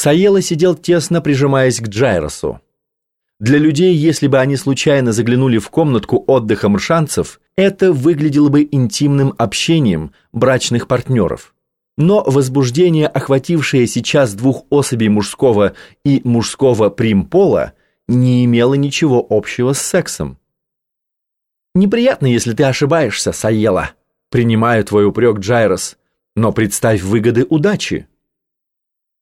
Саела сидел тесно прижимаясь к Джайросу. Для людей, если бы они случайно заглянули в комнатку отдыха мршанцев, это выглядело бы интимным общением брачных партнеров. Но возбуждение, охватившее сейчас двух особей мужского и мужского примпола, не имело ничего общего с сексом. «Неприятно, если ты ошибаешься, Саела», «Принимаю твой упрек, Джайрос, но представь выгоды удачи».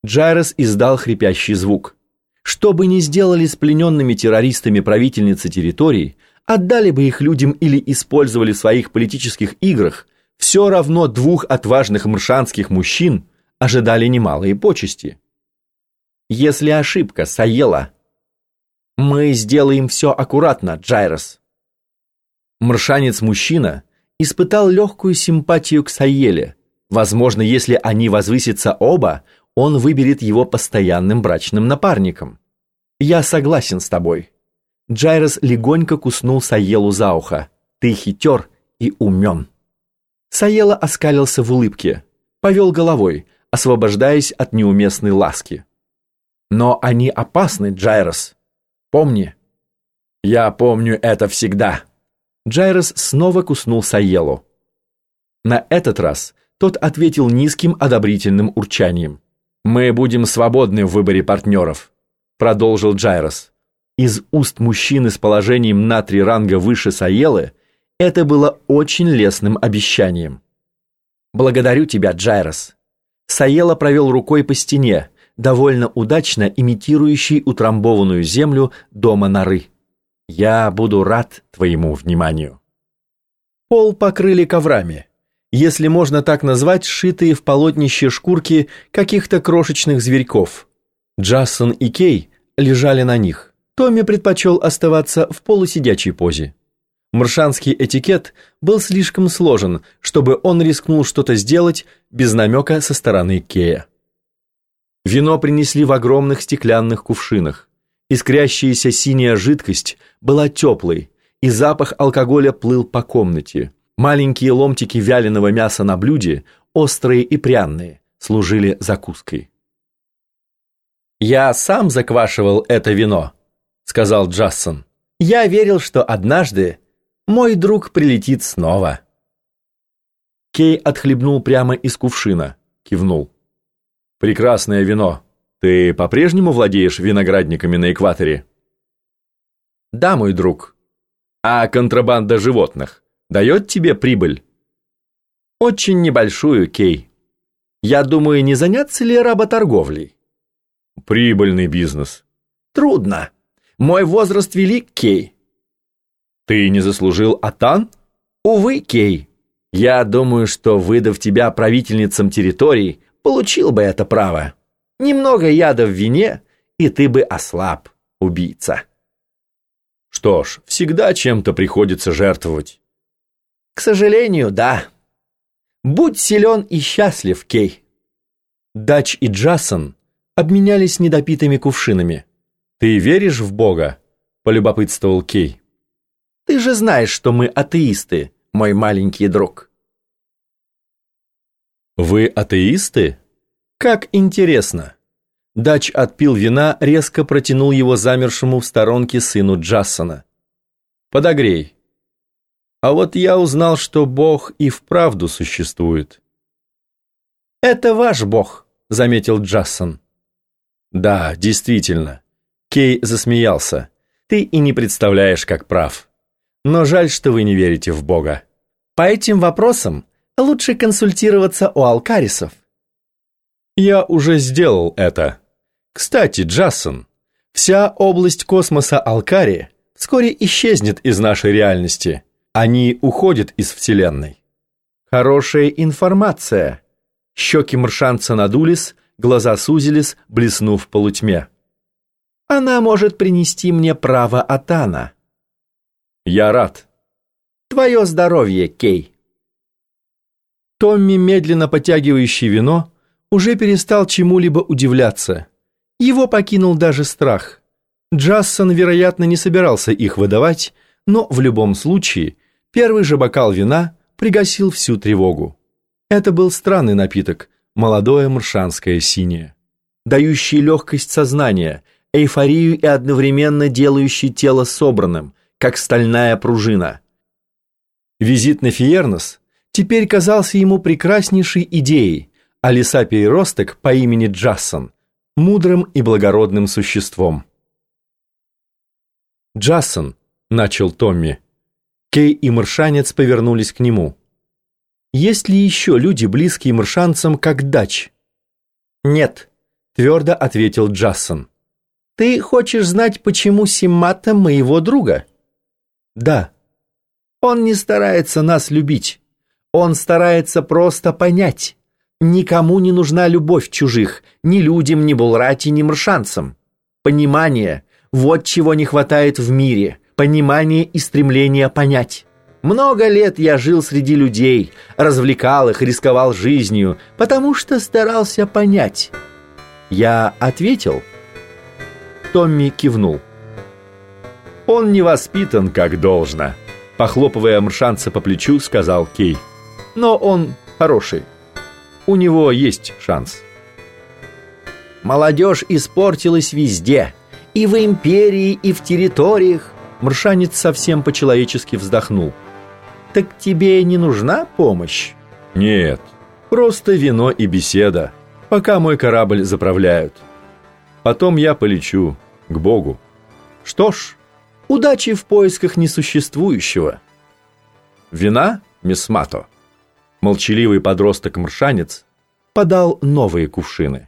Джайрос издал хрипящий звук. Что бы ни сделали с плененными террористами правительницы территорий, отдали бы их людям или использовали в своих политических играх, все равно двух отважных мршанских мужчин ожидали немалые почести. Если ошибка, Саела, мы сделаем все аккуратно, Джайрос. Мршанец-мужчина испытал легкую симпатию к Саеле. Возможно, если они возвысятся оба, он выберет его постоянным брачным напарником. «Я согласен с тобой». Джайрос легонько куснул Саелу за ухо. «Ты хитер и умен». Саела оскалился в улыбке, повел головой, освобождаясь от неуместной ласки. «Но они опасны, Джайрос. Помни». «Я помню это всегда». Джайрос снова куснул Саелу. На этот раз тот ответил низким одобрительным урчанием. «Мы будем свободны в выборе партнеров», — продолжил Джайрос. Из уст мужчины с положением на три ранга выше Саелы это было очень лестным обещанием. «Благодарю тебя, Джайрос». Саела провел рукой по стене, довольно удачно имитирующей утрамбованную землю дома норы. «Я буду рад твоему вниманию». Пол покрыли коврами если можно так назвать, сшитые в полотнище шкурки каких-то крошечных зверьков. Джассон и Кей лежали на них. Томми предпочел оставаться в полусидячей позе. Маршанский этикет был слишком сложен, чтобы он рискнул что-то сделать без намека со стороны Кея. Вино принесли в огромных стеклянных кувшинах. Искрящаяся синяя жидкость была теплой, и запах алкоголя плыл по комнате. Маленькие ломтики вяленого мяса на блюде, острые и пряные, служили закуской. «Я сам заквашивал это вино», — сказал Джассон. «Я верил, что однажды мой друг прилетит снова». Кей отхлебнул прямо из кувшина, кивнул. «Прекрасное вино. Ты по-прежнему владеешь виноградниками на экваторе?» «Да, мой друг. А контрабанда животных?» Дает тебе прибыль? Очень небольшую, Кей. Я думаю, не заняться ли работорговлей? Прибыльный бизнес. Трудно. Мой возраст велик, Кей. Ты не заслужил атан? Увы, Кей. Я думаю, что, выдав тебя правительницам территорий, получил бы это право. Немного яда в вине, и ты бы ослаб, убийца. Что ж, всегда чем-то приходится жертвовать. К сожалению, да. Будь силен и счастлив, Кей. Дач и Джасон обменялись недопитыми кувшинами. Ты веришь в Бога? полюбопытствовал Кей. Ты же знаешь, что мы атеисты, мой маленький друг. Вы атеисты? Как интересно. Дач отпил вина, резко протянул его замершему в сторонке сыну Джассона. Подогрей. А вот я узнал, что Бог и вправду существует. «Это ваш Бог», — заметил Джассон. «Да, действительно». Кей засмеялся. «Ты и не представляешь, как прав. Но жаль, что вы не верите в Бога. По этим вопросам лучше консультироваться у алкарисов». «Я уже сделал это. Кстати, Джассон, вся область космоса Алкари вскоре исчезнет из нашей реальности». Они уходят из Вселенной. Хорошая информация. Щеки маршанца надулись, глаза сузились, блеснув в полутьме. Она может принести мне право Атана. Я рад. Твое здоровье, Кей. Томми, медленно потягивающий вино, уже перестал чему-либо удивляться. Его покинул даже страх. Джассон, вероятно, не собирался их выдавать, но в любом случае – Первый же бокал вина пригасил всю тревогу. Это был странный напиток, молодое маршанское синее. дающий легкость сознания, эйфорию и одновременно делающий тело собранным, как стальная пружина. Визит на Фиернос теперь казался ему прекраснейшей идеей, а лиса-переросток по имени Джассон – мудрым и благородным существом. «Джассон», – начал Томми. Кей и Маршанец повернулись к нему. «Есть ли еще люди, близкие маршанцам, как Дач?» «Нет», – твердо ответил Джассон. «Ты хочешь знать, почему Симмата моего друга?» «Да». «Он не старается нас любить. Он старается просто понять. Никому не нужна любовь чужих, ни людям, ни булрати, ни маршанцам. Понимание – вот чего не хватает в мире. Понимание и стремление понять». Много лет я жил среди людей, развлекал их, рисковал жизнью, потому что старался понять. Я ответил. Томми кивнул. Он не воспитан как должно, похлопывая Мршанца по плечу, сказал Кей. Но он хороший. У него есть шанс. Молодежь испортилась везде, и в империи, и в территориях. Мршанец совсем по-человечески вздохнул. Так тебе не нужна помощь? Нет, просто вино и беседа, пока мой корабль заправляют. Потом я полечу к Богу. Что ж, удачи в поисках несуществующего. Вина, мисс Мато? Молчаливый подросток-мршанец подал новые кувшины.